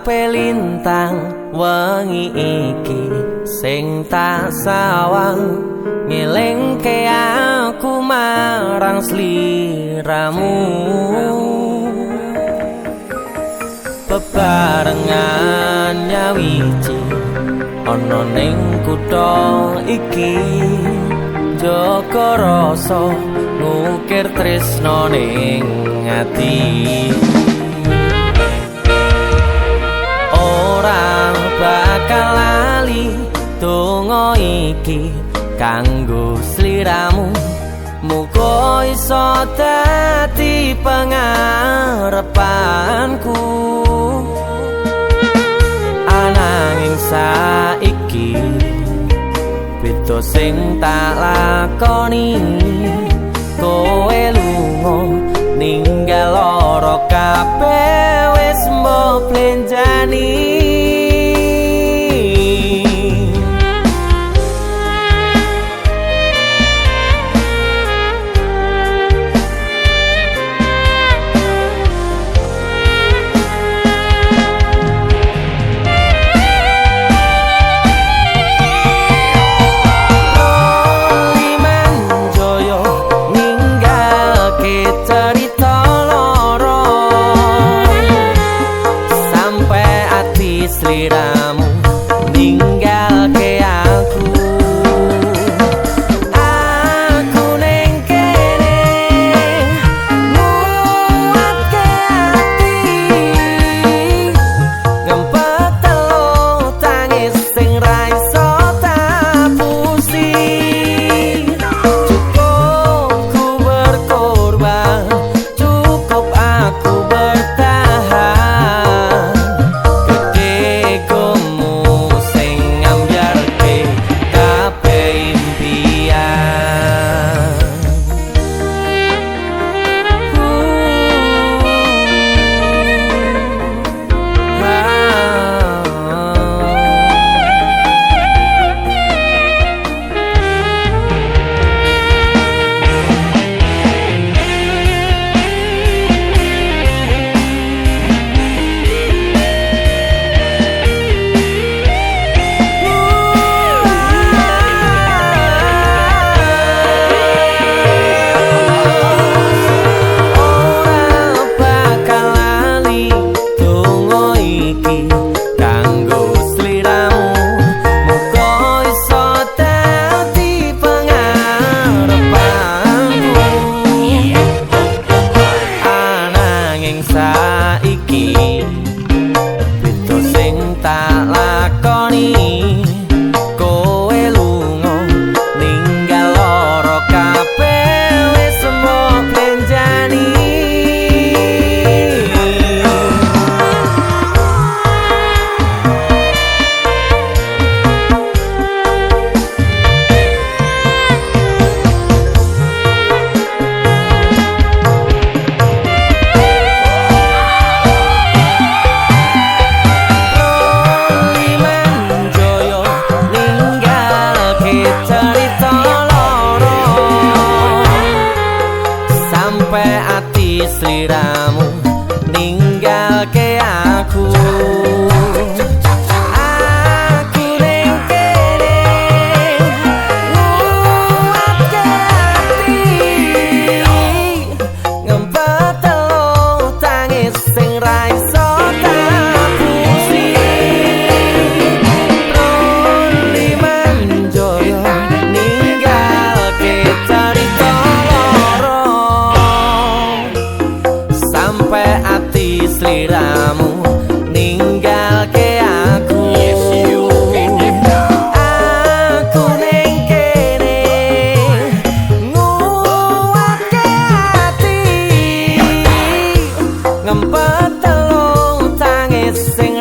kabeh lintang wengi iki sing tak sawang. Ngelingke aku marang sliramu. Bebarengan nyawiji ana ning kutha iki. Joko rasa ngukir tresno ning ati ora bakal lali. Donga iki kanggo sliramu. Muga iso dadi pangarepanku ananging saiki beda sing tak lakoni kowe lunga Ramu Esse sem